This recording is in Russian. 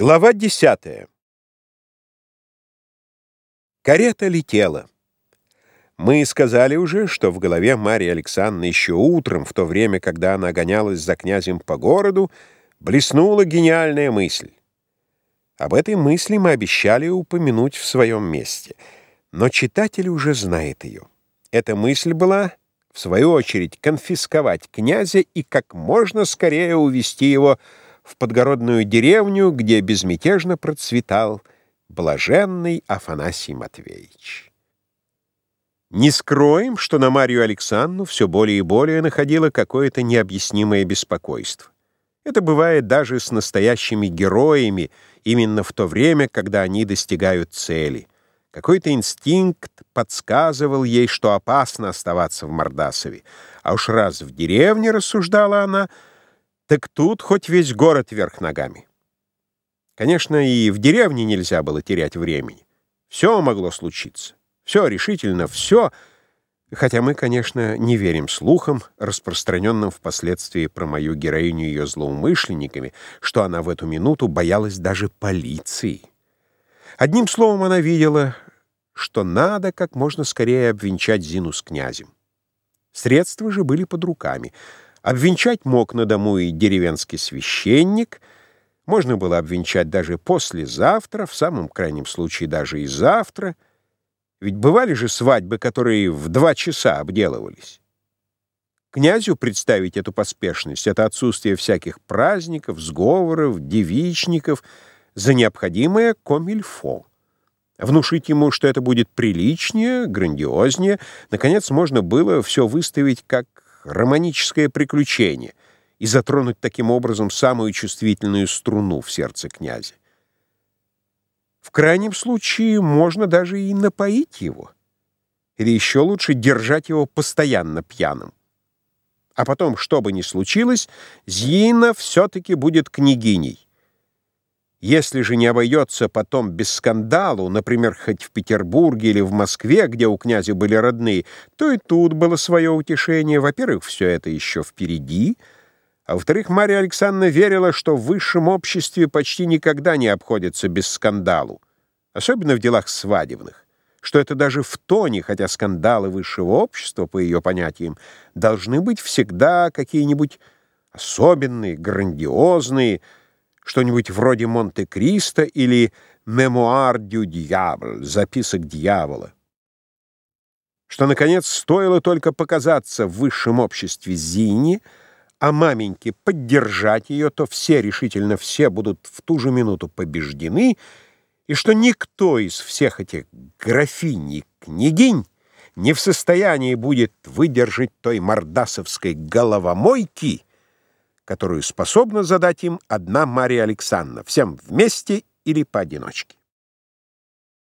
Глава десятая. Карета летела. Мы сказали уже, что в голове Марии Александры еще утром, в то время, когда она гонялась за князем по городу, блеснула гениальная мысль. Об этой мысли мы обещали упомянуть в своем месте, но читатель уже знает ее. Эта мысль была, в свою очередь, конфисковать князя и как можно скорее увести его в подгородную деревню, где безмятежно процветал блаженный Афанасий Матвеевич. Не скроем, что на Марию Александру все более и более находило какое-то необъяснимое беспокойство. Это бывает даже с настоящими героями именно в то время, когда они достигают цели. Какой-то инстинкт подсказывал ей, что опасно оставаться в Мордасове. А уж раз в деревне, рассуждала она, — так тут хоть весь город вверх ногами. Конечно, и в деревне нельзя было терять времени. Все могло случиться. Все, решительно все, хотя мы, конечно, не верим слухам, распространенным впоследствии про мою героиню ее злоумышленниками, что она в эту минуту боялась даже полиции. Одним словом, она видела, что надо как можно скорее обвенчать Зину с князем. Средства же были под руками — Обвенчать мог на дому и деревенский священник, можно было обвенчать даже послезавтра, в самом крайнем случае даже и завтра, ведь бывали же свадьбы, которые в два часа обделывались. Князю представить эту поспешность, это отсутствие всяких праздников, сговоров, девичников, за необходимое комильфо. Внушить ему, что это будет приличнее, грандиознее, наконец, можно было все выставить как романическое приключение и затронуть таким образом самую чувствительную струну в сердце князя. В крайнем случае можно даже и напоить его. Или еще лучше держать его постоянно пьяным. А потом, что бы ни случилось, Зина все-таки будет княгиней. Если же не обойдется потом без скандалу, например, хоть в Петербурге или в Москве, где у князя были родные, то и тут было свое утешение. Во-первых, все это еще впереди, а во-вторых, Марья Александровна верила, что в высшем обществе почти никогда не обходится без скандалу, особенно в делах свадебных, что это даже в тоне, хотя скандалы высшего общества, по ее понятиям, должны быть всегда какие-нибудь особенные, грандиозные, что-нибудь вроде «Монте-Кристо» или «Мемуар дю дьявол» — «Записок дьявола». Что, наконец, стоило только показаться в высшем обществе Зине, а маменьке поддержать ее, то все, решительно все будут в ту же минуту побеждены, и что никто из всех этих графинь и княгинь не в состоянии будет выдержать той мордасовской головомойки, которую способна задать им одна Мария Александровна, всем вместе или поодиночке.